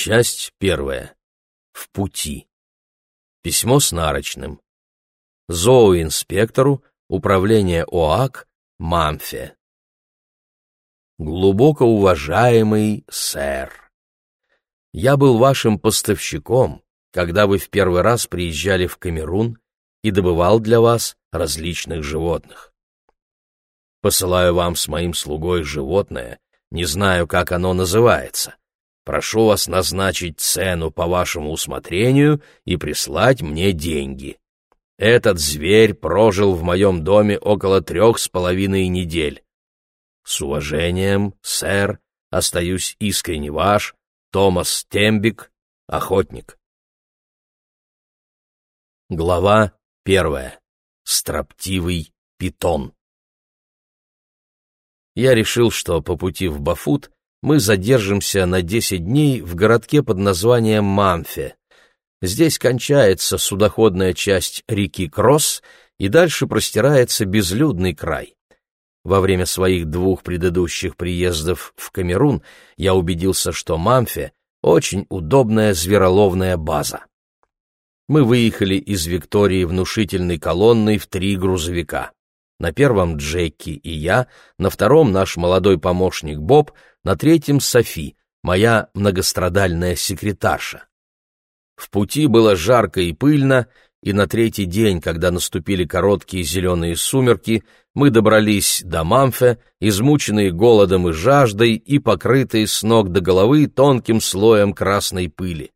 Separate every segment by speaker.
Speaker 1: Часть первая. В пути. Письмо с нарочным. Зооинспектору Управление ОАК Мамфе. Глубоко уважаемый сэр, я был вашим поставщиком, когда вы в первый раз приезжали в Камерун и добывал для вас различных животных. Посылаю вам с моим слугой животное, не знаю, как оно называется. Прошу вас назначить цену по вашему усмотрению и прислать мне деньги. Этот зверь прожил в моем доме около трех с половиной недель. С уважением, сэр, остаюсь искренне ваш, Томас Тембик, охотник. Глава первая. Строптивый питон. Я решил, что по пути в Бафут мы задержимся на десять дней в городке под названием Мамфе. Здесь кончается судоходная часть реки Кросс, и дальше простирается безлюдный край. Во время своих двух предыдущих приездов в Камерун я убедился, что Мамфе — очень удобная звероловная база. Мы выехали из Виктории внушительной колонной в три грузовика. На первом Джеки и я, на втором наш молодой помощник Боб, на третьем Софи, моя многострадальная секретарша. В пути было жарко и пыльно, и на третий день, когда наступили короткие зеленые сумерки, мы добрались до Мамфе, измученные голодом и жаждой и покрытые с ног до головы тонким слоем красной пыли.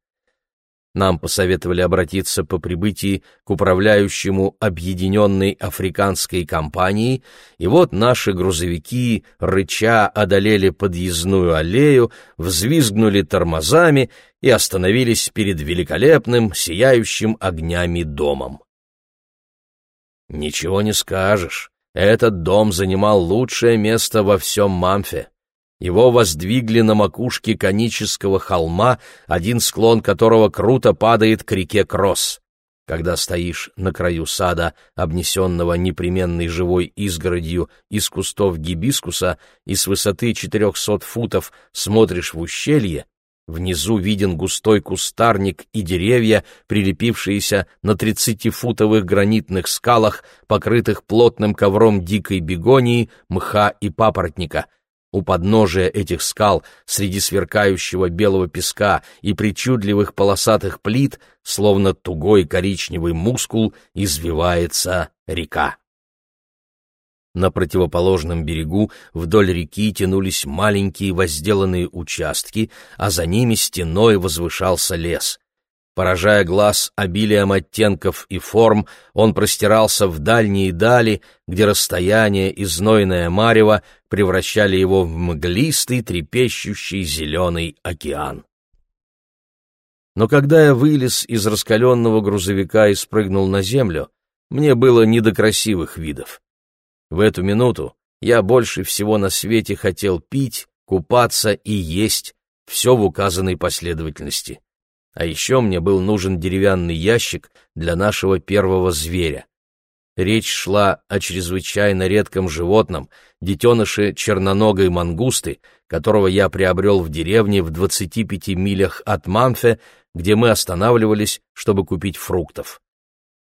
Speaker 1: Нам посоветовали обратиться по прибытии к управляющему объединенной африканской компании, и вот наши грузовики, рыча, одолели подъездную аллею, взвизгнули тормозами и остановились перед великолепным, сияющим огнями домом. Ничего не скажешь, этот дом занимал лучшее место во всем Мамфе. Его воздвигли на макушке конического холма, один склон которого круто падает к реке Кросс. Когда стоишь на краю сада, обнесенного непременной живой изгородью из кустов гибискуса, и с высоты четырехсот футов смотришь в ущелье, внизу виден густой кустарник и деревья, прилепившиеся на тридцатифутовых гранитных скалах, покрытых плотным ковром дикой бегонии, мха и папоротника — у подножия этих скал, среди сверкающего белого песка и причудливых полосатых плит, словно тугой коричневый мускул, извивается река. На противоположном берегу вдоль реки тянулись маленькие возделанные участки, а за ними стеной возвышался лес. Поражая глаз обилием оттенков и форм, он простирался в дальние дали, где расстояние и знойное марево превращали его в мглистый, трепещущий зеленый океан. Но когда я вылез из раскаленного грузовика и спрыгнул на землю, мне было не до красивых видов. В эту минуту я больше всего на свете хотел пить, купаться и есть, все в указанной последовательности. А еще мне был нужен деревянный ящик для нашего первого зверя. Речь шла о чрезвычайно редком животном, детеныше черноногой мангусты, которого я приобрел в деревне в 25 милях от Мамфе, где мы останавливались, чтобы купить фруктов.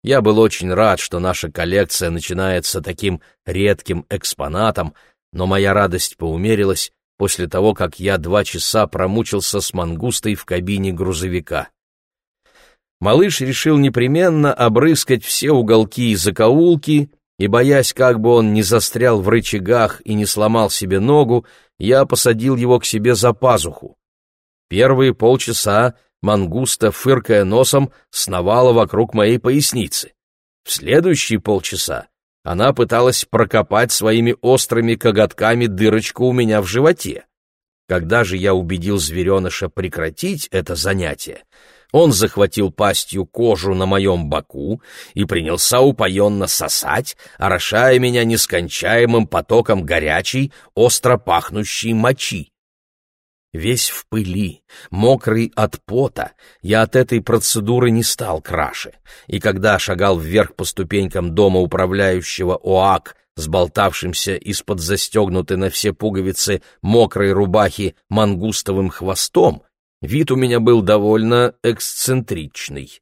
Speaker 1: Я был очень рад, что наша коллекция начинается таким редким экспонатом, но моя радость поумерилась, после того, как я два часа промучился с мангустой в кабине грузовика. Малыш решил непременно обрыскать все уголки и закоулки, и, боясь, как бы он не застрял в рычагах и не сломал себе ногу, я посадил его к себе за пазуху. Первые полчаса мангуста, фыркая носом, сновала вокруг моей поясницы. В следующие полчаса она пыталась прокопать своими острыми коготками дырочку у меня в животе. Когда же я убедил звереныша прекратить это занятие, он захватил пастью кожу на моем боку и принялся упоенно сосать, орошая меня нескончаемым потоком горячей, остро пахнущей мочи. Весь в пыли, мокрый от пота, я от этой процедуры не стал краше, и когда шагал вверх по ступенькам дома управляющего ОАК с болтавшимся из-под застегнутой на все пуговицы мокрой рубахи мангустовым хвостом, Вид у меня был довольно эксцентричный.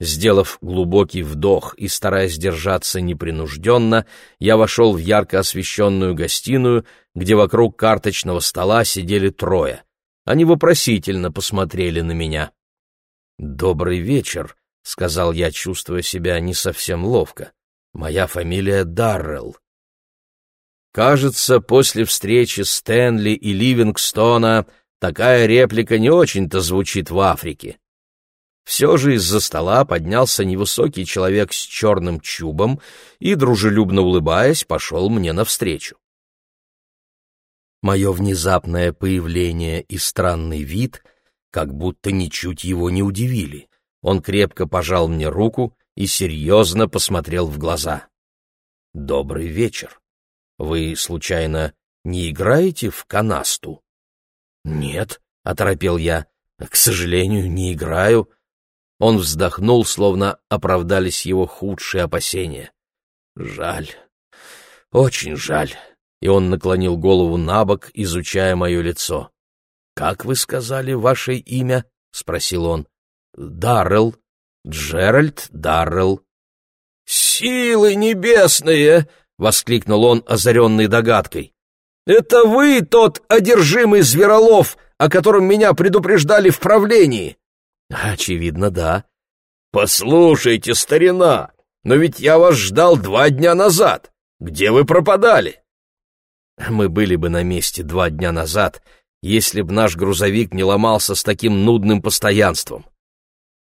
Speaker 1: Сделав глубокий вдох и стараясь держаться непринужденно, я вошел в ярко освещенную гостиную, где вокруг карточного стола сидели трое. Они вопросительно посмотрели на меня. «Добрый вечер», — сказал я, чувствуя себя не совсем ловко. «Моя фамилия Даррелл». Кажется, после встречи Стэнли и Ливингстона такая реплика не очень-то звучит в Африке. Все же из-за стола поднялся невысокий человек с черным чубом и, дружелюбно улыбаясь, пошел мне навстречу. Мое внезапное появление и странный вид как будто ничуть его не удивили. Он крепко пожал мне руку и серьезно посмотрел в глаза. «Добрый вечер. Вы, случайно, не играете в канасту?» «Нет», — оторопел я, — «к сожалению, не играю». Он вздохнул, словно оправдались его худшие опасения. «Жаль, очень жаль», и он наклонил голову на бок, изучая мое лицо. «Как вы сказали ваше имя?» — спросил он. «Даррелл. Джеральд Даррелл». «Силы небесные!» — воскликнул он, озаренный догадкой. «Это вы тот одержимый зверолов, о котором меня предупреждали в правлении?» «Очевидно, да». «Послушайте, старина, но ведь я вас ждал два дня назад. Где вы пропадали?» Мы были бы на месте два дня назад, если б наш грузовик не ломался с таким нудным постоянством.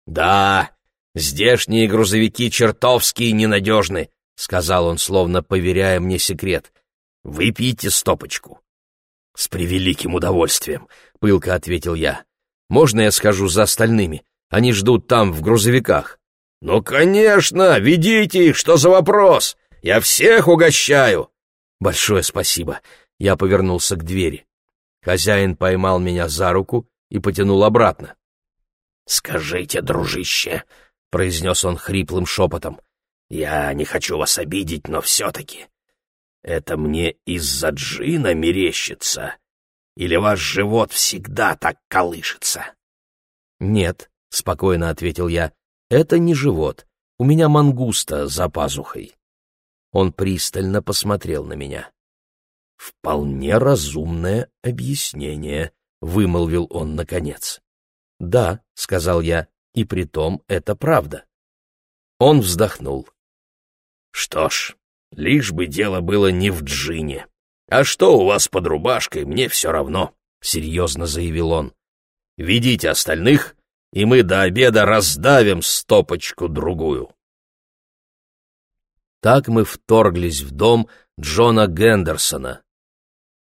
Speaker 1: «Да, здешние грузовики чертовски ненадежны», — сказал он, словно поверяя мне секрет. «Выпейте стопочку». «С превеликим удовольствием», — пылко ответил я. «Можно я схожу за остальными? Они ждут там, в грузовиках». «Ну, конечно! Ведите их! Что за вопрос? Я всех угощаю!» «Большое спасибо!» Я повернулся к двери. Хозяин поймал меня за руку и потянул обратно. «Скажите, дружище», — произнес он хриплым шепотом, — «я не хочу вас обидеть, но все-таки это мне из-за джина мерещится? Или ваш живот всегда так колышется?» «Нет», — спокойно ответил я, — «это не живот. У меня мангуста за пазухой». Он пристально посмотрел на меня. «Вполне разумное объяснение», — вымолвил он наконец. «Да», — сказал я, — «и притом это правда». Он вздохнул. «Что ж, лишь бы дело было не в джине. А что у вас под рубашкой, мне все равно», — серьезно заявил он. «Ведите остальных, и мы до обеда раздавим стопочку-другую». Так мы вторглись в дом Джона Гендерсона.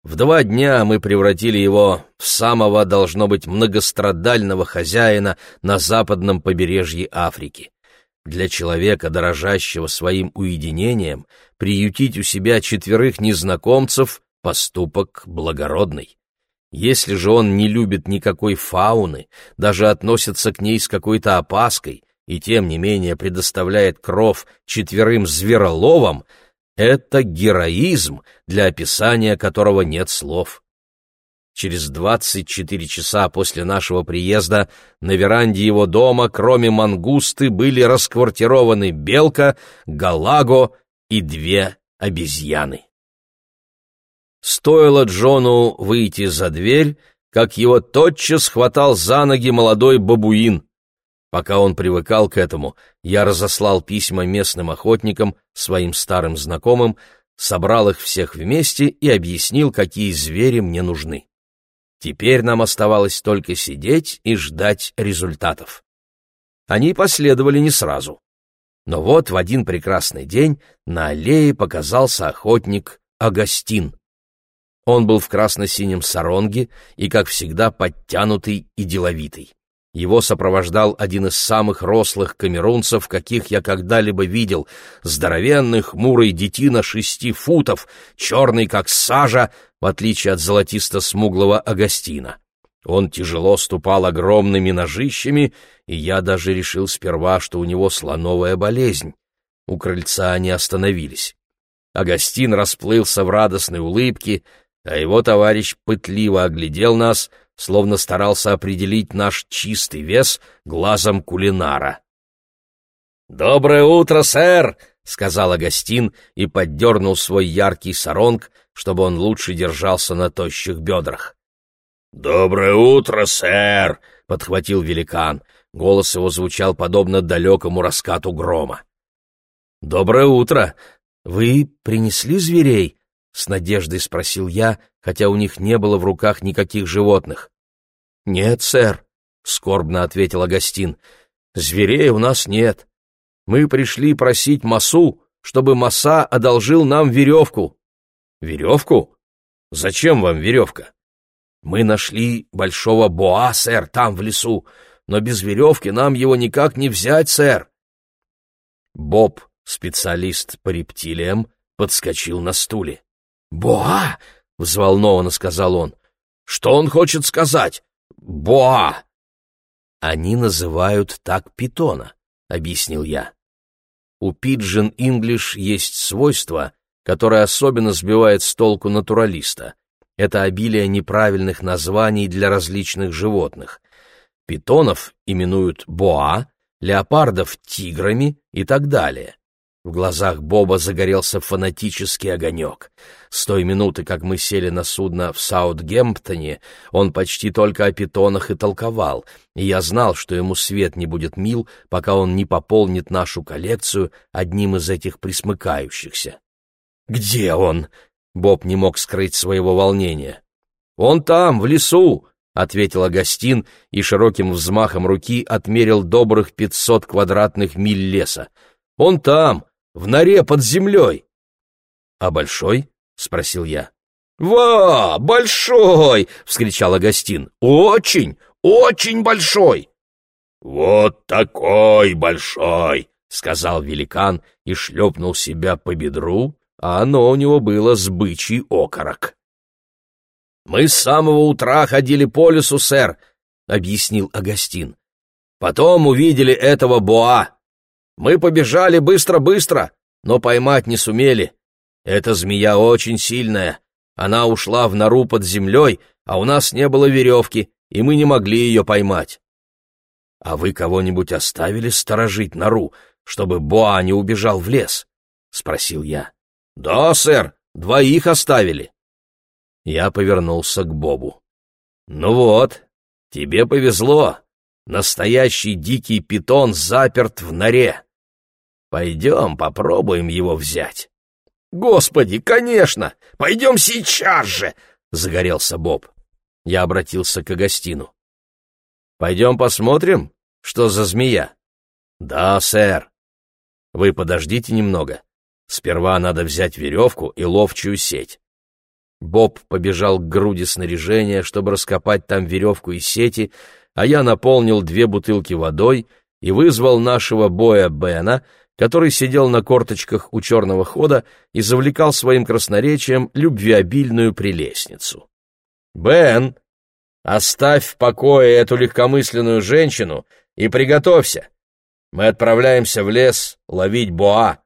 Speaker 1: В два дня мы превратили его в самого, должно быть, многострадального хозяина на западном побережье Африки. Для человека, дорожащего своим уединением, приютить у себя четверых незнакомцев — поступок благородный. Если же он не любит никакой фауны, даже относится к ней с какой-то опаской, и тем не менее предоставляет кров четверым звероловам, это героизм, для описания которого нет слов. Через 24 часа после нашего приезда на веранде его дома, кроме мангусты, были расквартированы белка, галаго и две обезьяны. Стоило Джону выйти за дверь, как его тотчас хватал за ноги молодой бабуин. Пока он привыкал к этому, я разослал письма местным охотникам, своим старым знакомым, собрал их всех вместе и объяснил, какие звери мне нужны. Теперь нам оставалось только сидеть и ждать результатов. Они последовали не сразу. Но вот в один прекрасный день на аллее показался охотник Агастин. Он был в красно-синем саронге и, как всегда, подтянутый и деловитый. Его сопровождал один из самых рослых камерунцев, каких я когда-либо видел, здоровенный хмурый детина шести футов, черный как сажа, в отличие от золотисто-смуглого Агастина. Он тяжело ступал огромными ножищами, и я даже решил сперва, что у него слоновая болезнь. У крыльца они остановились. Агастин расплылся в радостной улыбке, а его товарищ пытливо оглядел нас, словно старался определить наш чистый вес глазом кулинара. «Доброе утро, сэр!» — сказал Агастин и поддернул свой яркий саронг, чтобы он лучше держался на тощих бедрах. «Доброе утро, сэр!» — подхватил великан. Голос его звучал подобно далекому раскату грома. «Доброе утро! Вы принесли зверей?» — с надеждой спросил я, хотя у них не было в руках никаких животных. «Нет, сэр», — скорбно ответил Агастин, — «зверей у нас нет. Мы пришли просить Масу, чтобы Маса одолжил нам веревку». «Веревку? Зачем вам веревка?» «Мы нашли большого боа, сэр, там, в лесу, но без веревки нам его никак не взять, сэр». Боб, специалист по рептилиям, подскочил на стуле. «Боа!» — взволнованно сказал он. «Что он хочет сказать? Боа!» «Они называют так питона», — объяснил я. У Пиджин Инглиш есть свойство, которое особенно сбивает с толку натуралиста. Это обилие неправильных названий для различных животных. Питонов именуют боа, леопардов — тиграми и так далее. В глазах Боба загорелся фанатический огонек. С той минуты, как мы сели на судно в Саутгемптоне, он почти только о питонах и толковал, и я знал, что ему свет не будет мил, пока он не пополнит нашу коллекцию одним из этих присмыкающихся. «Где он?» — Боб не мог скрыть своего волнения. «Он там, в лесу!» — ответил Агастин и широким взмахом руки отмерил добрых пятьсот квадратных миль леса. «Он там, в норе под землей. — А большой? — спросил я. — Во, большой! — вскричал Агастин. — Очень, очень большой! — Вот такой большой! — сказал великан и шлепнул себя по бедру, а оно у него было с бычий окорок. — Мы с самого утра ходили по лесу, сэр, — объяснил Агастин. — Потом увидели этого боа. Мы побежали быстро-быстро, но поймать не сумели. Эта змея очень сильная. Она ушла в нору под землей, а у нас не было веревки, и мы не могли ее поймать. — А вы кого-нибудь оставили сторожить нору, чтобы Боа не убежал в лес? — спросил я. — Да, сэр, двоих оставили. Я повернулся к Бобу. — Ну вот, тебе повезло. Настоящий дикий питон заперт в норе. Пойдем попробуем его взять. Господи, конечно! Пойдем сейчас же! Загорелся Боб. Я обратился к Агастину. Пойдем посмотрим, что за змея. Да, сэр. Вы подождите немного. Сперва надо взять веревку и ловчую сеть. Боб побежал к груди снаряжения, чтобы раскопать там веревку и сети, а я наполнил две бутылки водой и вызвал нашего боя Бена, который сидел на корточках у черного хода и завлекал своим красноречием любвеобильную прелестницу. «Бен, оставь в покое эту легкомысленную женщину и приготовься. Мы отправляемся в лес ловить боа».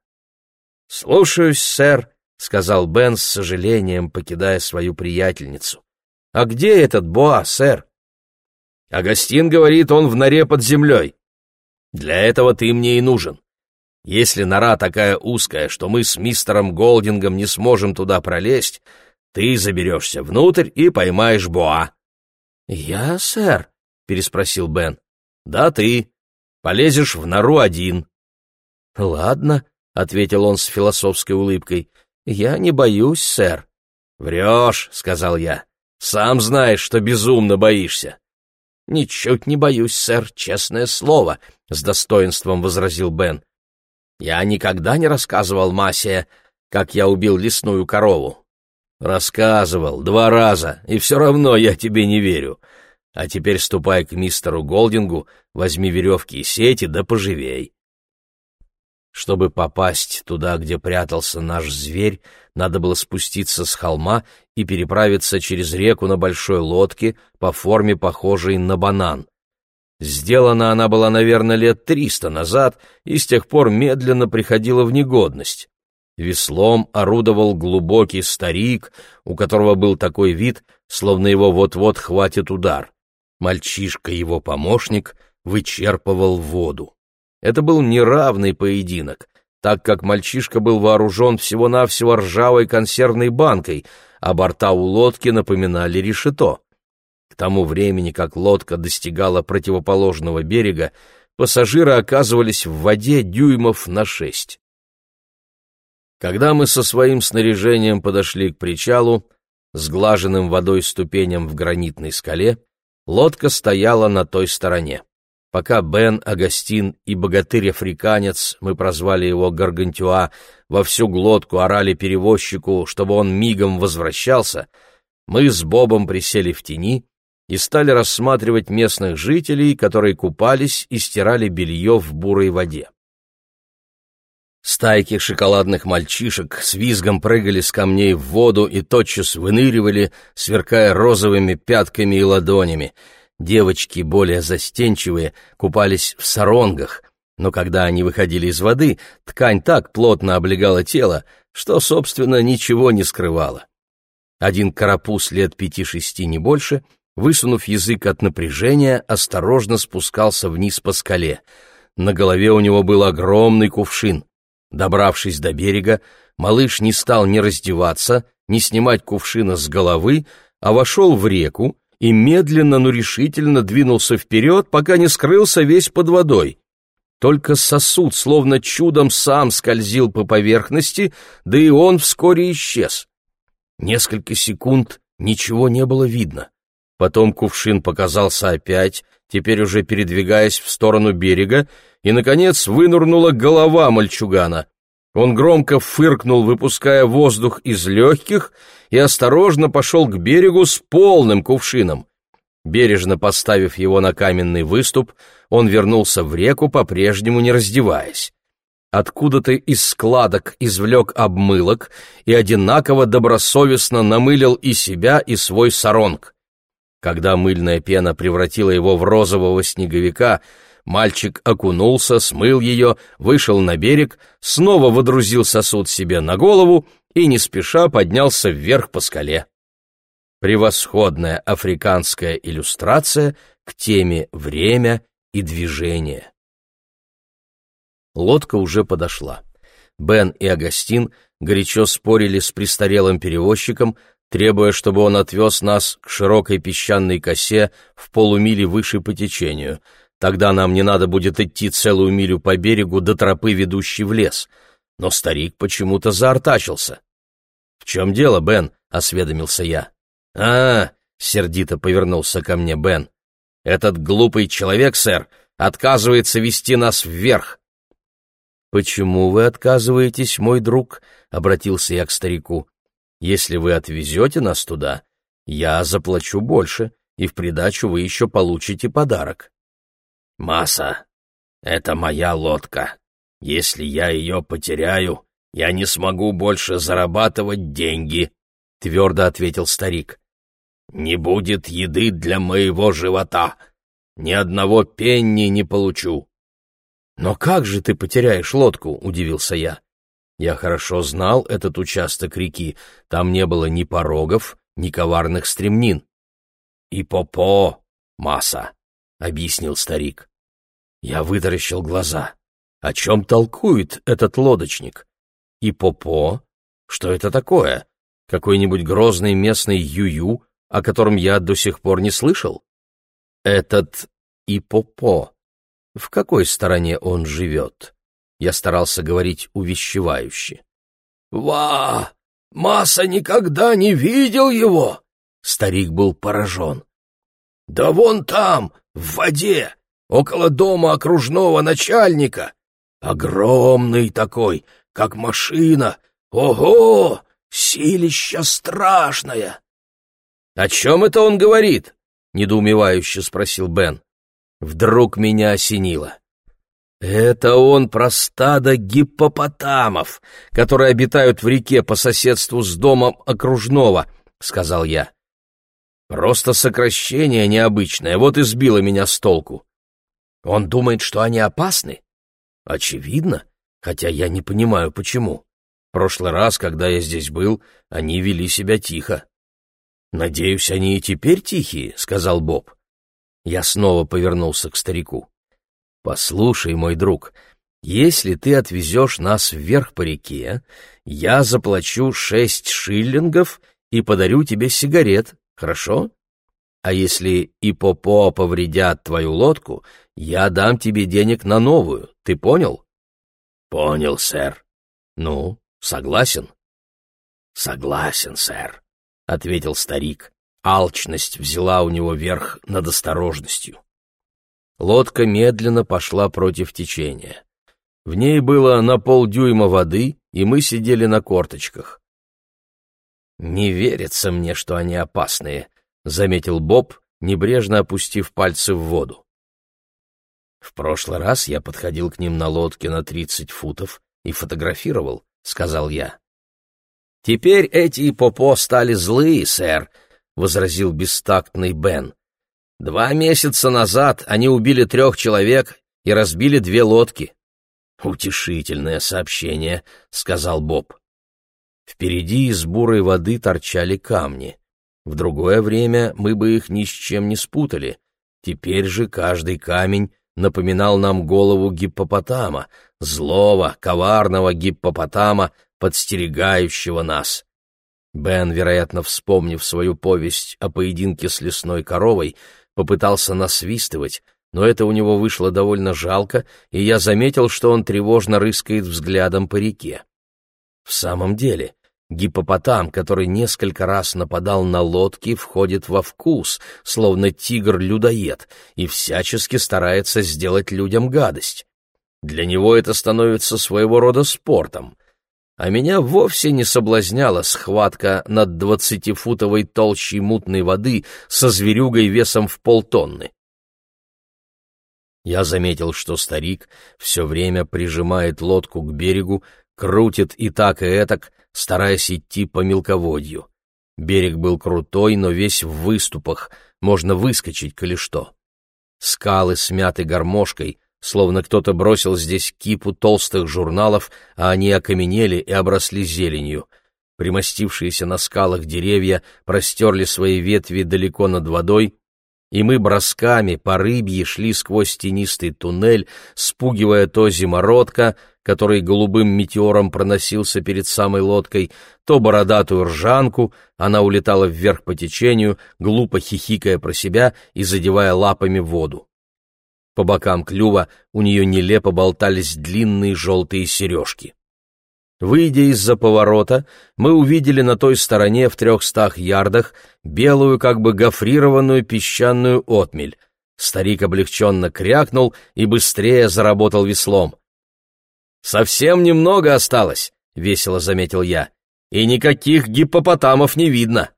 Speaker 1: «Слушаюсь, сэр», — сказал Бен с сожалением, покидая свою приятельницу. «А где этот боа, сэр?» «Агастин говорит, он в норе под землей. Для этого ты мне и нужен. Если нора такая узкая, что мы с мистером Голдингом не сможем туда пролезть, ты заберешься внутрь и поймаешь Боа». «Я, сэр?» — переспросил Бен. «Да, ты. Полезешь в нору один». «Ладно», — ответил он с философской улыбкой. «Я не боюсь, сэр». «Врешь», — сказал я. «Сам знаешь, что безумно боишься». «Ничуть не боюсь, сэр, честное слово», — с достоинством возразил Бен. Я никогда не рассказывал Масе, как я убил лесную корову. Рассказывал два раза, и все равно я тебе не верю. А теперь ступай к мистеру Голдингу, возьми веревки и сети, да поживей. Чтобы попасть туда, где прятался наш зверь, надо было спуститься с холма и переправиться через реку на большой лодке, по форме похожей на банан. Сделана она была, наверное, лет триста назад и с тех пор медленно приходила в негодность. Веслом орудовал глубокий старик, у которого был такой вид, словно его вот-вот хватит удар. Мальчишка, его помощник, вычерпывал воду. Это был неравный поединок, так как мальчишка был вооружен всего-навсего ржавой консервной банкой, а борта у лодки напоминали решето. К тому времени, как лодка достигала противоположного берега, пассажиры оказывались в воде дюймов на шесть. Когда мы со своим снаряжением подошли к причалу, сглаженным водой ступеням в гранитной скале, лодка стояла на той стороне. Пока Бен, Агастин и богатырь-африканец, мы прозвали его Гаргантюа, во всю глотку орали перевозчику, чтобы он мигом возвращался, мы с Бобом присели в тени и стали рассматривать местных жителей, которые купались и стирали белье в бурой воде. Стайки шоколадных мальчишек с визгом прыгали с камней в воду и тотчас выныривали, сверкая розовыми пятками и ладонями. Девочки, более застенчивые, купались в саронгах, но когда они выходили из воды, ткань так плотно облегала тело, что, собственно, ничего не скрывала. Один карапуз лет пяти-шести, не больше, высунув язык от напряжения, осторожно спускался вниз по скале. На голове у него был огромный кувшин. Добравшись до берега, малыш не стал ни раздеваться, ни снимать кувшина с головы, а вошел в реку и медленно, но решительно двинулся вперед, пока не скрылся весь под водой. Только сосуд, словно чудом, сам скользил по поверхности, да и он вскоре исчез. Несколько секунд ничего не было видно. Потом кувшин показался опять, теперь уже передвигаясь в сторону берега, и, наконец, вынурнула голова мальчугана. Он громко фыркнул, выпуская воздух из легких, и осторожно пошел к берегу с полным кувшином. Бережно поставив его на каменный выступ, он вернулся в реку, по-прежнему не раздеваясь. Откуда-то из складок извлек обмылок и одинаково добросовестно намылил и себя, и свой саронг. Когда мыльная пена превратила его в розового снеговика, Мальчик окунулся, смыл ее, вышел на берег, снова водрузил сосуд себе на голову и не спеша поднялся вверх по скале. Превосходная африканская иллюстрация к теме «Время и движение». Лодка уже подошла. Бен и Агастин горячо спорили с престарелым перевозчиком, требуя, чтобы он отвез нас к широкой песчаной косе в полумиле выше по течению — Тогда нам не надо будет идти целую милю по берегу до тропы, ведущей в лес. Но старик почему-то заортачился. — В чем дело, Бен? — осведомился я. — А, — сердито повернулся ко мне Бен. — Этот глупый человек, сэр, отказывается вести нас вверх. — Почему вы отказываетесь, мой друг? — обратился я к старику. — Если вы отвезете нас туда, я заплачу больше, и в придачу вы еще получите подарок. «Масса, это моя лодка. Если я ее потеряю, я не смогу больше зарабатывать деньги», — твердо ответил старик. «Не будет еды для моего живота. Ни одного пенни не получу». «Но как же ты потеряешь лодку?» — удивился я. Я хорошо знал этот участок реки, там не было ни порогов, ни коварных стремнин. «И попо, масса», — объяснил старик. Я вытаращил глаза. О чем толкует этот лодочник? И Попо? Что это такое? Какой-нибудь грозный местный Юю, о котором я до сих пор не слышал? Этот Ипопо. В какой стороне он живет? Я старался говорить увещевающе. «Ва! Масса никогда не видел его!» Старик был поражен. «Да вон там, в воде, около дома окружного начальника. Огромный такой, как машина. Ого! Силища страшная!» «О чем это он говорит?» — недоумевающе спросил Бен. Вдруг меня осенило. «Это он про стадо гиппопотамов, которые обитают в реке по соседству с домом окружного», — сказал я. «Просто сокращение необычное, вот и сбило меня с толку. Он думает, что они опасны? Очевидно, хотя я не понимаю, почему. В прошлый раз, когда я здесь был, они вели себя тихо. «Надеюсь, они и теперь тихие», — сказал Боб. Я снова повернулся к старику. «Послушай, мой друг, если ты отвезешь нас вверх по реке, я заплачу шесть шиллингов и подарю тебе сигарет, хорошо? А если и попо повредят твою лодку, я дам тебе денег на новую, ты понял? Понял, сэр. Ну, согласен? Согласен, сэр, ответил старик. Алчность взяла у него верх над осторожностью. Лодка медленно пошла против течения. В ней было на полдюйма воды, и мы сидели на корточках. «Не верится мне, что они опасные», — заметил Боб, небрежно опустив пальцы в воду. «В прошлый раз я подходил к ним на лодке на тридцать футов и фотографировал», — сказал я. «Теперь эти попо стали злые, сэр», — возразил бестактный Бен. «Два месяца назад они убили трех человек и разбили две лодки. «Утешительное сообщение», — сказал Боб. Впереди из бурой воды торчали камни. В другое время мы бы их ни с чем не спутали. Теперь же каждый камень напоминал нам голову гиппопотама, злого, коварного гиппопотама, подстерегающего нас. Бен, вероятно, вспомнив свою повесть о поединке с лесной коровой, попытался насвистывать, но это у него вышло довольно жалко, и я заметил, что он тревожно рыскает взглядом по реке. В самом деле, гипопотам, который несколько раз нападал на лодки, входит во вкус, словно тигр-людоед, и всячески старается сделать людям гадость. Для него это становится своего рода спортом. А меня вовсе не соблазняла схватка над двадцатифутовой толщей мутной воды со зверюгой весом в полтонны. Я заметил, что старик все время прижимает лодку к берегу, крутит и так и этак, стараясь идти по мелководью. Берег был крутой, но весь в выступах, можно выскочить, коли что. Скалы смяты гармошкой, словно кто-то бросил здесь кипу толстых журналов, а они окаменели и обросли зеленью. Примостившиеся на скалах деревья простерли свои ветви далеко над водой, и мы бросками по рыбье шли сквозь тенистый туннель, спугивая то зимородка, который голубым метеором проносился перед самой лодкой, то бородатую ржанку, она улетала вверх по течению, глупо хихикая про себя и задевая лапами воду. По бокам клюва у нее нелепо болтались длинные желтые сережки. Выйдя из-за поворота, мы увидели на той стороне в трехстах ярдах белую, как бы гофрированную песчаную отмель. Старик облегченно крякнул и быстрее заработал веслом. «Совсем немного осталось», — весело заметил я, — «и никаких гиппопотамов не видно».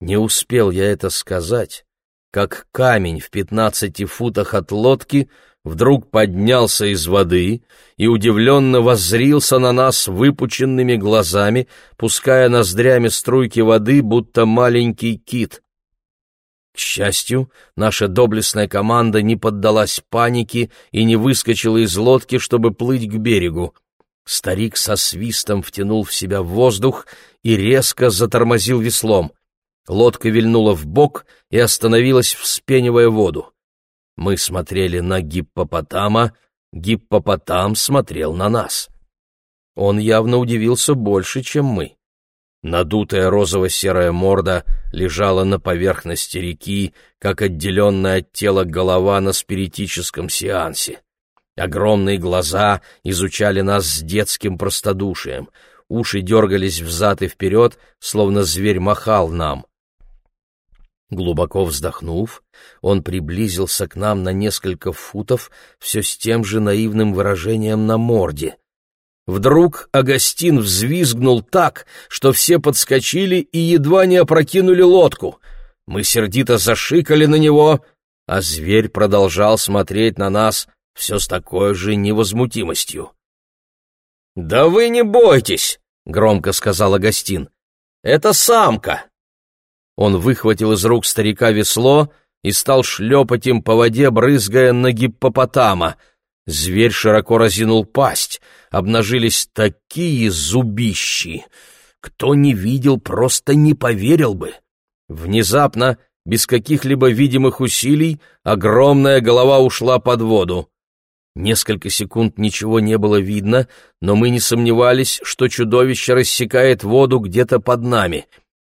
Speaker 1: Не успел я это сказать, как камень в пятнадцати футах от лодки — вдруг поднялся из воды и удивленно воззрился на нас выпученными глазами, пуская ноздрями струйки воды, будто маленький кит. К счастью, наша доблестная команда не поддалась панике и не выскочила из лодки, чтобы плыть к берегу. Старик со свистом втянул в себя воздух и резко затормозил веслом. Лодка вильнула в бок и остановилась, вспенивая воду. Мы смотрели на гиппопотама, гиппопотам смотрел на нас. Он явно удивился больше, чем мы. Надутая розово-серая морда лежала на поверхности реки, как отделенная от тела голова на спиритическом сеансе. Огромные глаза изучали нас с детским простодушием, уши дергались взад и вперед, словно зверь махал нам. Глубоко вздохнув, он приблизился к нам на несколько футов все с тем же наивным выражением на морде. Вдруг Агастин взвизгнул так, что все подскочили и едва не опрокинули лодку. Мы сердито зашикали на него, а зверь продолжал смотреть на нас все с такой же невозмутимостью. «Да вы не бойтесь!» — громко сказал Агастин. «Это самка!» Он выхватил из рук старика весло и стал шлепать им по воде, брызгая на гиппопотама. Зверь широко разинул пасть, обнажились такие зубищи. Кто не видел, просто не поверил бы. Внезапно, без каких-либо видимых усилий, огромная голова ушла под воду. Несколько секунд ничего не было видно, но мы не сомневались, что чудовище рассекает воду где-то под нами.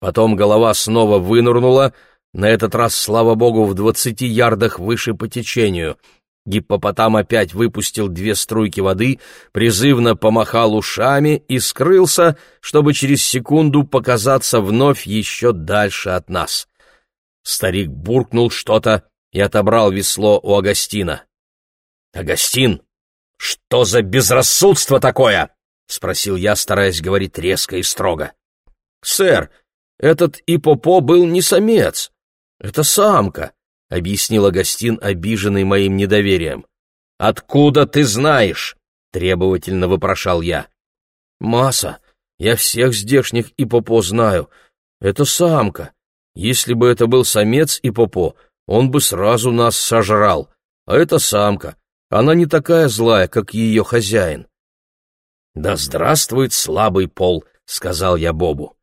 Speaker 1: Потом голова снова вынырнула, на этот раз, слава богу, в двадцати ярдах выше по течению. Гиппопотам опять выпустил две струйки воды, призывно помахал ушами и скрылся, чтобы через секунду показаться вновь еще дальше от нас. Старик буркнул что-то и отобрал весло у Агастина. «Агастин, что за безрассудство такое?» — спросил я, стараясь говорить резко и строго. «Сэр, этот ипопо был не самец. Это самка», — объяснил Агастин, обиженный моим недоверием. «Откуда ты знаешь?» — требовательно вопрошал я. «Масса, я всех здешних ипопо знаю. Это самка. Если бы это был самец ипопо, он бы сразу нас сожрал. А это самка. Она не такая злая, как ее хозяин. «Да здравствует слабый пол», — сказал я Бобу.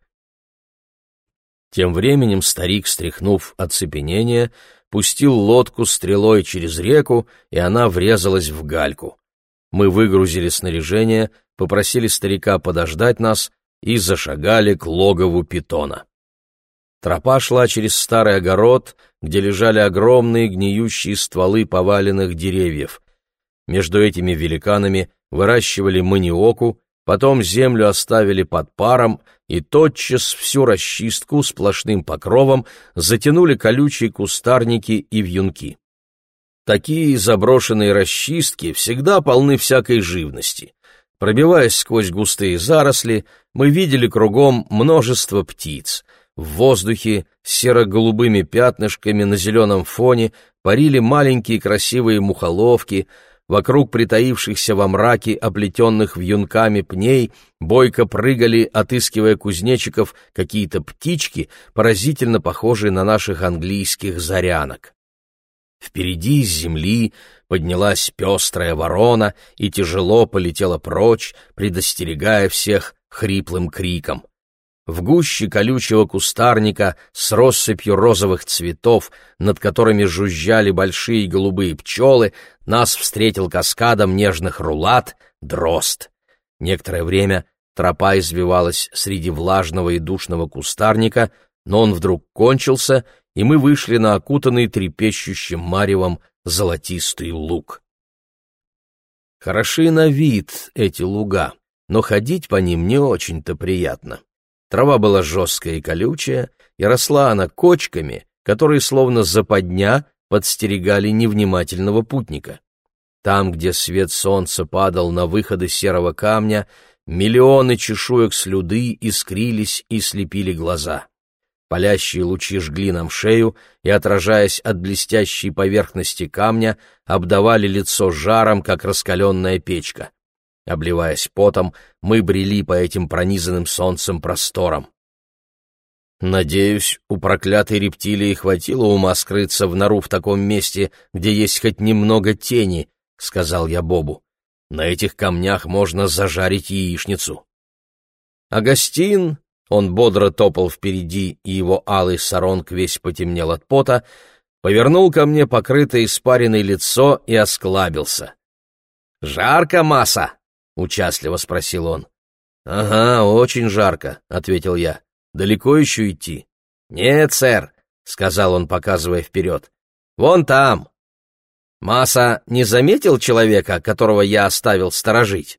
Speaker 1: Тем временем старик, стряхнув оцепенение, пустил лодку стрелой через реку, и она врезалась в гальку. Мы выгрузили снаряжение, попросили старика подождать нас и зашагали к логову питона. Тропа шла через старый огород, где лежали огромные гниющие стволы поваленных деревьев. Между этими великанами выращивали маниоку, потом землю оставили под паром и тотчас всю расчистку сплошным покровом затянули колючие кустарники и вьюнки. Такие заброшенные расчистки всегда полны всякой живности. Пробиваясь сквозь густые заросли, мы видели кругом множество птиц. В воздухе серо-голубыми пятнышками на зеленом фоне парили маленькие красивые мухоловки — Вокруг притаившихся во мраке, оплетенных вьюнками пней, бойко прыгали, отыскивая кузнечиков, какие-то птички, поразительно похожие на наших английских зарянок. Впереди из земли поднялась пестрая ворона и тяжело полетела прочь, предостерегая всех хриплым криком. В гуще колючего кустарника с россыпью розовых цветов, над которыми жужжали большие голубые пчелы, нас встретил каскадом нежных рулат дрозд. Некоторое время тропа извивалась среди влажного и душного кустарника, но он вдруг кончился, и мы вышли на окутанный трепещущим маревом золотистый луг. Хороши на вид эти луга, но ходить по ним не очень-то приятно. Трава была жесткая и колючая, и росла она кочками, которые словно западня подстерегали невнимательного путника. Там, где свет солнца падал на выходы серого камня, миллионы чешуек слюды искрились и слепили глаза. Палящие лучи жгли нам шею и, отражаясь от блестящей поверхности камня, обдавали лицо жаром, как раскаленная печка. Обливаясь потом, мы брели по этим пронизанным солнцем просторам. Надеюсь, у проклятой рептилии хватило ума скрыться в нору в таком месте, где есть хоть немного тени, — сказал я Бобу. На этих камнях можно зажарить яичницу. Агастин, он бодро топал впереди, и его алый саронг весь потемнел от пота, повернул ко мне покрытое испаренное лицо и осклабился. «Жарко, масса!» Участливо спросил он. Ага, очень жарко, ответил я. Далеко еще идти? Нет, сэр, сказал он, показывая вперед. Вон там. Масса не заметил человека, которого я оставил сторожить?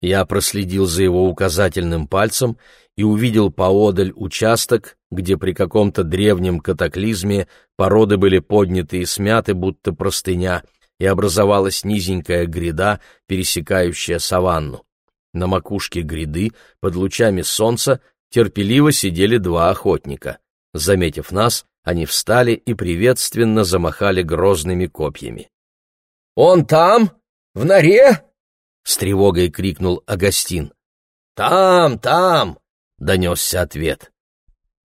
Speaker 1: Я проследил за его указательным пальцем и увидел поодаль участок, где при каком-то древнем катаклизме породы были подняты и смяты, будто простыня, и образовалась низенькая гряда, пересекающая саванну. На макушке гряды, под лучами солнца, терпеливо сидели два охотника. Заметив нас, они встали и приветственно замахали грозными копьями. «Он там? В норе?» — с тревогой крикнул Агастин. «Там, там!» — донесся ответ.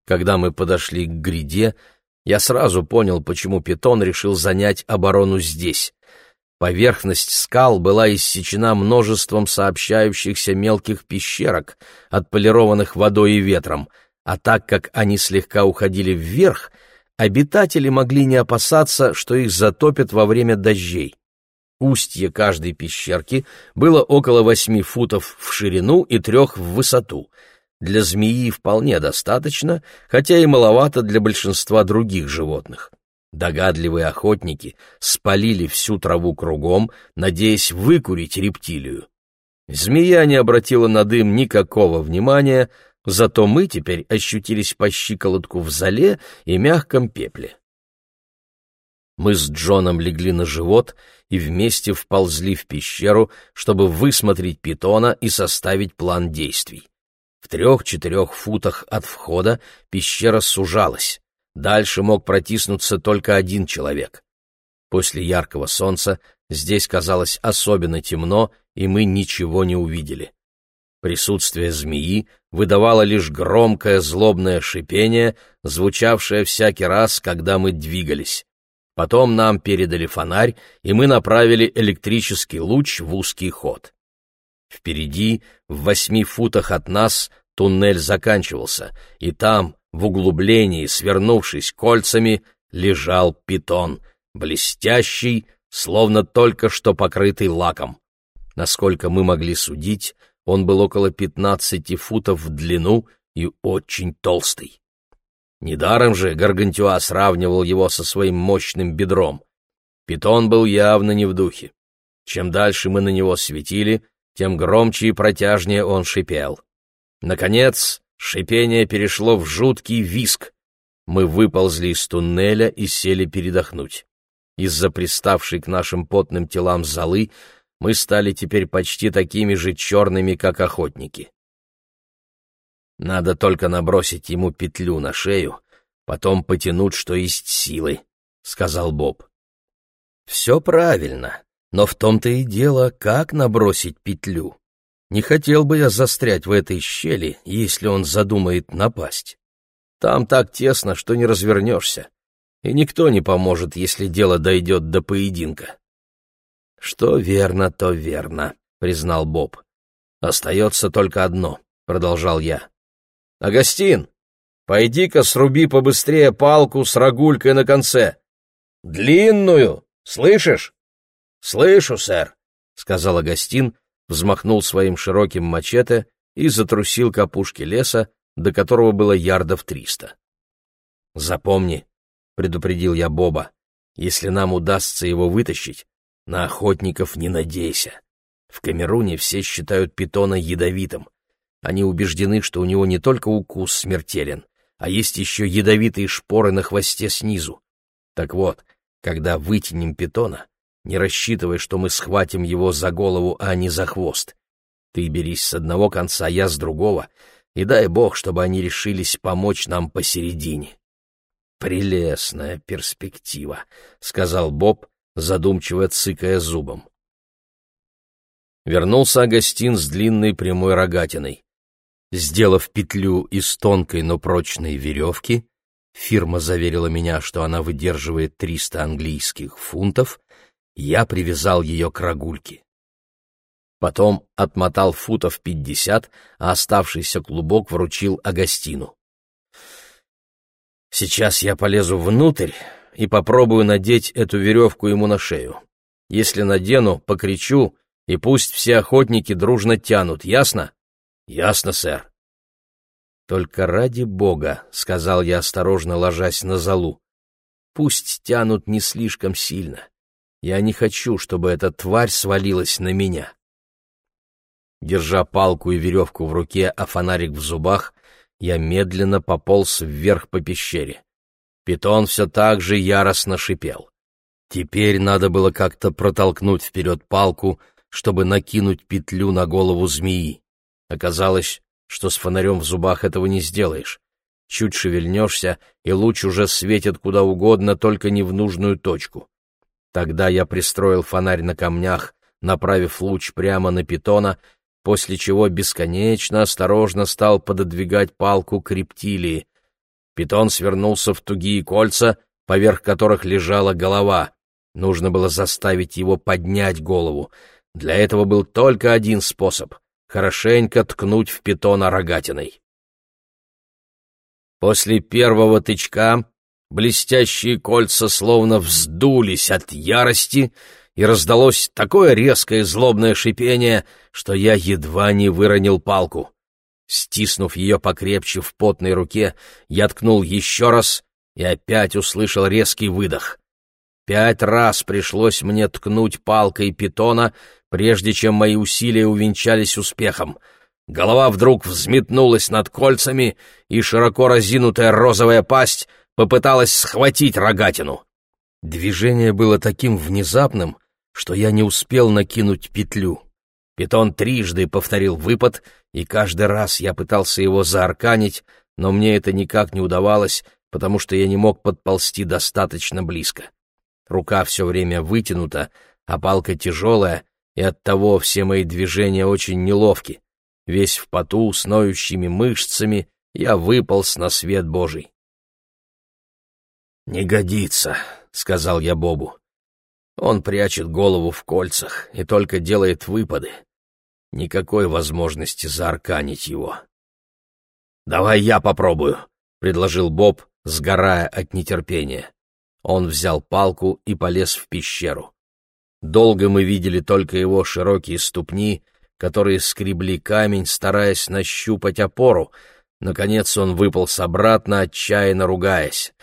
Speaker 1: Когда мы подошли к гряде, я сразу понял, почему питон решил занять оборону здесь. Поверхность скал была иссечена множеством сообщающихся мелких пещерок, отполированных водой и ветром. а так как они слегка уходили вверх, обитатели могли не опасаться, что их затопят во время дождей. Устье каждой пещерки было около восьми футов в ширину и трех в высоту. Для змеи вполне достаточно, хотя и маловато для большинства других животных. Догадливые охотники спалили всю траву кругом, надеясь выкурить рептилию. Змея не обратила на дым никакого внимания, зато мы теперь ощутились по щиколотку в зале и мягком пепле. Мы с Джоном легли на живот и вместе вползли в пещеру, чтобы высмотреть питона и составить план действий. В трех-четырех футах от входа пещера сужалась. Дальше мог протиснуться только один человек. После яркого солнца здесь казалось особенно темно, и мы ничего не увидели. Присутствие змеи выдавало лишь громкое злобное шипение, звучавшее всякий раз, когда мы двигались. Потом нам передали фонарь, и мы направили электрический луч в узкий ход. Впереди, в восьми футах от нас, туннель заканчивался, и там, в углублении, свернувшись кольцами, лежал питон, блестящий, словно только что покрытый лаком. Насколько мы могли судить, он был около пятнадцати футов в длину и очень толстый. Недаром же Гаргантюа сравнивал его со своим мощным бедром. Питон был явно не в духе. Чем дальше мы на него светили, тем громче и протяжнее он шипел. Наконец, шипение перешло в жуткий виск. Мы выползли из туннеля и сели передохнуть. Из-за приставшей к нашим потным телам золы мы стали теперь почти такими же черными, как охотники. Надо только набросить ему петлю на шею, потом потянуть, что есть силы, — сказал Боб. Все правильно, но в том-то и дело, как набросить петлю. Не хотел бы я застрять в этой щели, если он задумает напасть. Там так тесно, что не развернешься, и никто не поможет, если дело дойдет до поединка. Что верно, то верно, признал Боб. Остается только одно, продолжал я. Агастин, пойди-ка сруби побыстрее палку с рогулькой на конце. Длинную, слышишь? Слышу, сэр, сказал Агастин, взмахнул своим широким мачете и затрусил к опушке леса, до которого было ярдов триста. «Запомни», — предупредил я Боба, — «если нам удастся его вытащить, на охотников не надейся. В Камеруне все считают питона ядовитым. Они убеждены, что у него не только укус смертелен, а есть еще ядовитые шпоры на хвосте снизу. Так вот, когда вытянем питона, не рассчитывай, что мы схватим его за голову, а не за хвост. Ты берись с одного конца, я с другого, и дай бог, чтобы они решились помочь нам посередине. «Прелестная перспектива», — сказал Боб, задумчиво цыкая зубом. Вернулся Агастин с длинной прямой рогатиной. Сделав петлю из тонкой, но прочной веревки, фирма заверила меня, что она выдерживает 300 английских фунтов, я привязал ее к рогульке. Потом отмотал футов пятьдесят, а оставшийся клубок вручил Агастину. Сейчас я полезу внутрь и попробую надеть эту веревку ему на шею. Если надену, покричу, и пусть все охотники дружно тянут, ясно? Ясно, сэр. Только ради бога, — сказал я, осторожно ложась на залу, — пусть тянут не слишком сильно. Я не хочу, чтобы эта тварь свалилась на меня. Держа палку и веревку в руке, а фонарик в зубах, я медленно пополз вверх по пещере. Питон все так же яростно шипел. Теперь надо было как-то протолкнуть вперед палку, чтобы накинуть петлю на голову змеи. Оказалось, что с фонарем в зубах этого не сделаешь. Чуть шевельнешься, и луч уже светит куда угодно, только не в нужную точку. Тогда я пристроил фонарь на камнях, направив луч прямо на питона, после чего бесконечно осторожно стал пододвигать палку к рептилии. Питон свернулся в тугие кольца, поверх которых лежала голова. Нужно было заставить его поднять голову. Для этого был только один способ — хорошенько ткнуть в питона рогатиной. После первого тычка блестящие кольца словно вздулись от ярости, и раздалось такое резкое злобное шипение, что я едва не выронил палку. Стиснув ее покрепче в потной руке, я ткнул еще раз и опять услышал резкий выдох. Пять раз пришлось мне ткнуть палкой питона, прежде чем мои усилия увенчались успехом. Голова вдруг взметнулась над кольцами, и широко разинутая розовая пасть попыталась схватить рогатину. Движение было таким внезапным, что я не успел накинуть петлю. Питон трижды повторил выпад, и каждый раз я пытался его заарканить, но мне это никак не удавалось, потому что я не мог подползти достаточно близко. Рука все время вытянута, а палка тяжелая, и оттого все мои движения очень неловки. Весь в поту, с ноющими мышцами, я выполз на свет Божий. «Не годится», — сказал я Бобу. Он прячет голову в кольцах и только делает выпады. Никакой возможности заарканить его. «Давай я попробую», — предложил Боб, сгорая от нетерпения. Он взял палку и полез в пещеру. Долго мы видели только его широкие ступни, которые скребли камень, стараясь нащупать опору. Наконец он выполз обратно, отчаянно ругаясь.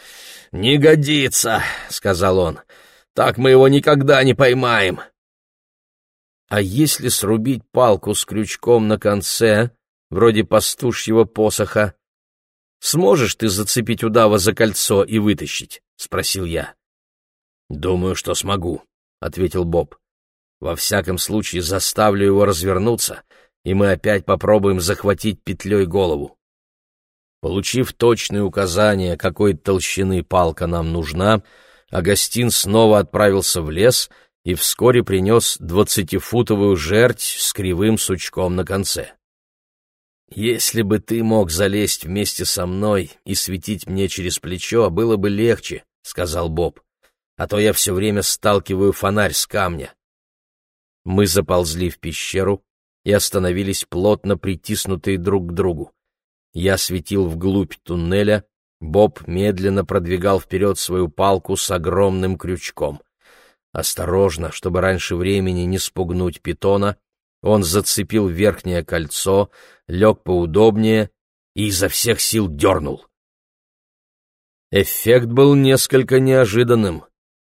Speaker 1: «Не годится», — сказал он. «Так мы его никогда не поймаем». «А если срубить палку с крючком на конце, вроде пастушьего посоха, Сможешь ты зацепить удава за кольцо и вытащить? — спросил я. — Думаю, что смогу, — ответил Боб. — Во всяком случае заставлю его развернуться, и мы опять попробуем захватить петлей голову. Получив точные указания, какой толщины палка нам нужна, Агастин снова отправился в лес и вскоре принес двадцатифутовую жерть с кривым сучком на конце. «Если бы ты мог залезть вместе со мной и светить мне через плечо, было бы легче», — сказал Боб. «А то я все время сталкиваю фонарь с камня». Мы заползли в пещеру и остановились плотно притиснутые друг к другу. Я светил вглубь туннеля, Боб медленно продвигал вперед свою палку с огромным крючком. Осторожно, чтобы раньше времени не спугнуть питона, он зацепил верхнее кольцо, лег поудобнее и изо всех сил дернул. Эффект был несколько неожиданным.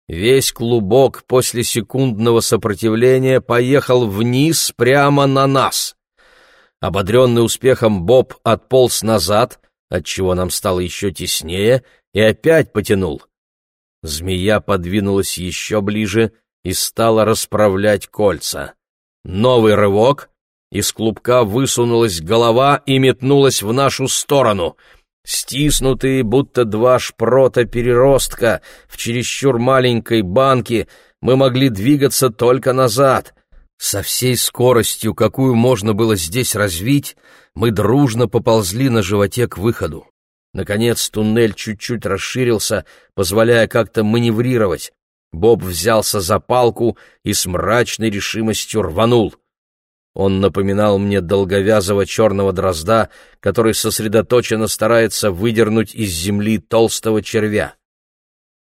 Speaker 1: Весь клубок после секундного сопротивления поехал вниз прямо на нас. Ободренный успехом Боб отполз назад, отчего нам стало еще теснее, и опять потянул. Змея подвинулась еще ближе и стала расправлять кольца. Новый рывок, из клубка высунулась голова и метнулась в нашу сторону. Стиснутые, будто два шпрота переростка, в чересчур маленькой банке, мы могли двигаться только назад. Со всей скоростью, какую можно было здесь развить, мы дружно поползли на животе к выходу. Наконец туннель чуть-чуть расширился, позволяя как-то маневрировать. Боб взялся за палку и с мрачной решимостью рванул. Он напоминал мне долговязого черного дрозда, который сосредоточенно старается выдернуть из земли толстого червя.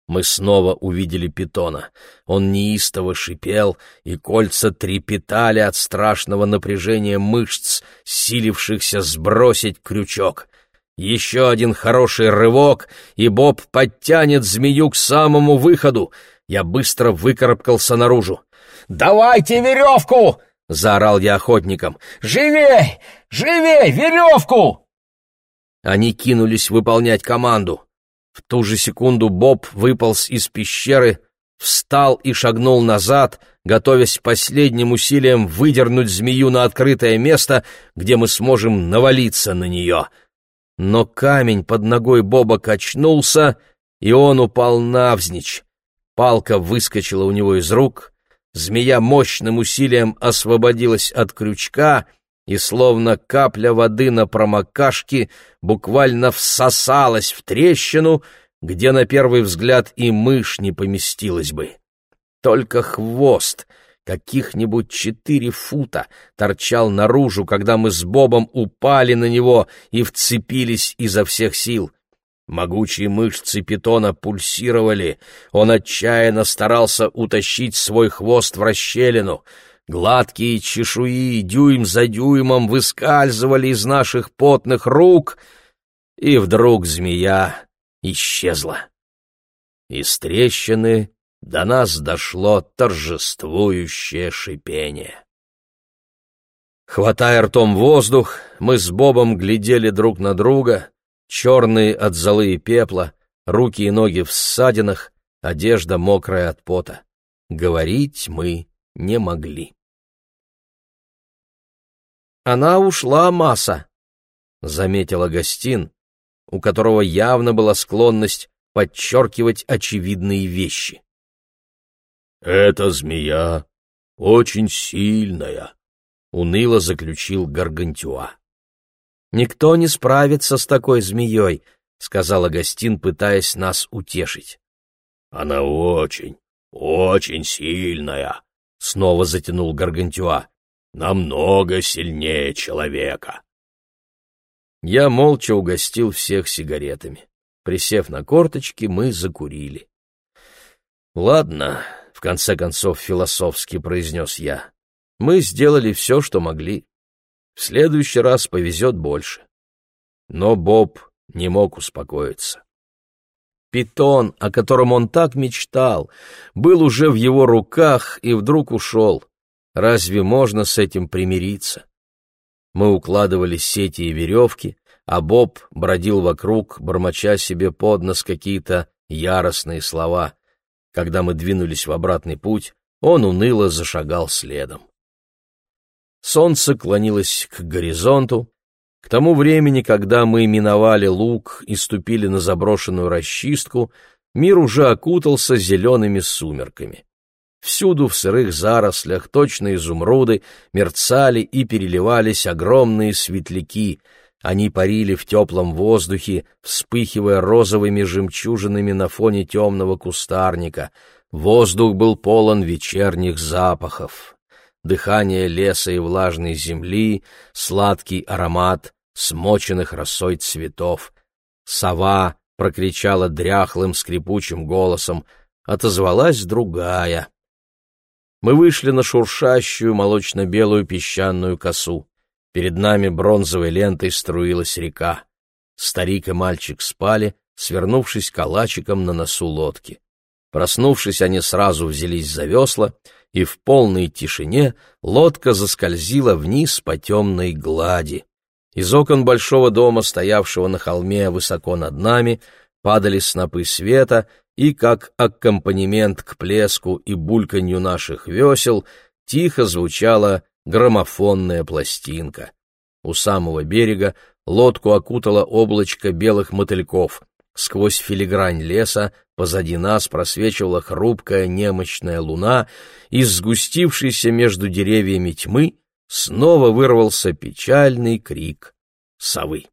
Speaker 1: Мы снова увидели питона. Он неистово шипел, и кольца трепетали от страшного напряжения мышц, силившихся сбросить крючок. Еще один хороший рывок, и Боб подтянет змею к самому выходу — я быстро выкарабкался наружу. «Давайте веревку!» — заорал я охотникам. «Живей! Живей! Веревку!» Они кинулись выполнять команду. В ту же секунду Боб выполз из пещеры, встал и шагнул назад, готовясь последним усилием выдернуть змею на открытое место, где мы сможем навалиться на нее. Но камень под ногой Боба качнулся, и он упал навзничь. Палка выскочила у него из рук, змея мощным усилием освободилась от крючка и, словно капля воды на промокашке, буквально всосалась в трещину, где на первый взгляд и мышь не поместилась бы. Только хвост, каких-нибудь четыре фута, торчал наружу, когда мы с Бобом упали на него и вцепились изо всех сил — Могучие мышцы питона пульсировали, он отчаянно старался утащить свой хвост в расщелину. Гладкие чешуи дюйм за дюймом выскальзывали из наших потных рук, и вдруг змея исчезла. Из трещины до нас дошло торжествующее шипение. Хватая ртом воздух, мы с Бобом глядели друг на друга, черные от золы и пепла, руки и ноги в ссадинах, одежда мокрая от пота. Говорить мы не могли. «Она ушла, Маса», — заметила Гостин, у которого явно была склонность подчеркивать очевидные вещи.
Speaker 2: «Эта змея очень сильная», — уныло заключил Гаргантюа.
Speaker 1: «Никто не справится с такой змеей», — сказала Гостин, пытаясь нас утешить.
Speaker 2: «Она очень, очень сильная», — снова затянул Гаргантюа. «Намного сильнее человека».
Speaker 1: Я молча угостил всех сигаретами. Присев на корточки, мы закурили. «Ладно», — в конце концов философски произнес я, — «мы сделали все, что могли. В следующий раз повезет больше». Но Боб не мог успокоиться. Питон, о котором он так мечтал, был уже в его руках и вдруг ушел. Разве можно с этим примириться? Мы укладывали сети и веревки, а Боб бродил вокруг, бормоча себе под нос какие-то яростные слова. Когда мы двинулись в обратный путь, он уныло зашагал следом. Солнце клонилось к горизонту. К тому времени, когда мы миновали луг и ступили на заброшенную расчистку, мир уже окутался зелеными сумерками. Всюду в сырых зарослях точно изумруды мерцали и переливались огромные светляки — они парили в теплом воздухе, вспыхивая розовыми жемчужинами на фоне темного кустарника. Воздух был полон вечерних запахов. Дыхание леса и влажной земли, сладкий аромат смоченных росой цветов. Сова прокричала дряхлым скрипучим голосом, отозвалась другая. Мы вышли на шуршащую молочно-белую песчаную косу. Перед нами бронзовой лентой струилась река. Старик и мальчик спали, свернувшись калачиком на носу лодки. Проснувшись, они сразу взялись за весла, и в полной тишине лодка заскользила вниз по темной глади. Из окон большого дома, стоявшего на холме высоко над нами, падали снопы света, и, как аккомпанемент к плеску и бульканью наших весел, тихо звучала граммофонная пластинка. У самого берега лодку окутало облачко белых мотыльков. Сквозь филигрань леса позади нас просвечивала хрупкая немощная луна, из сгустившейся между деревьями тьмы снова вырвался печальный крик совы.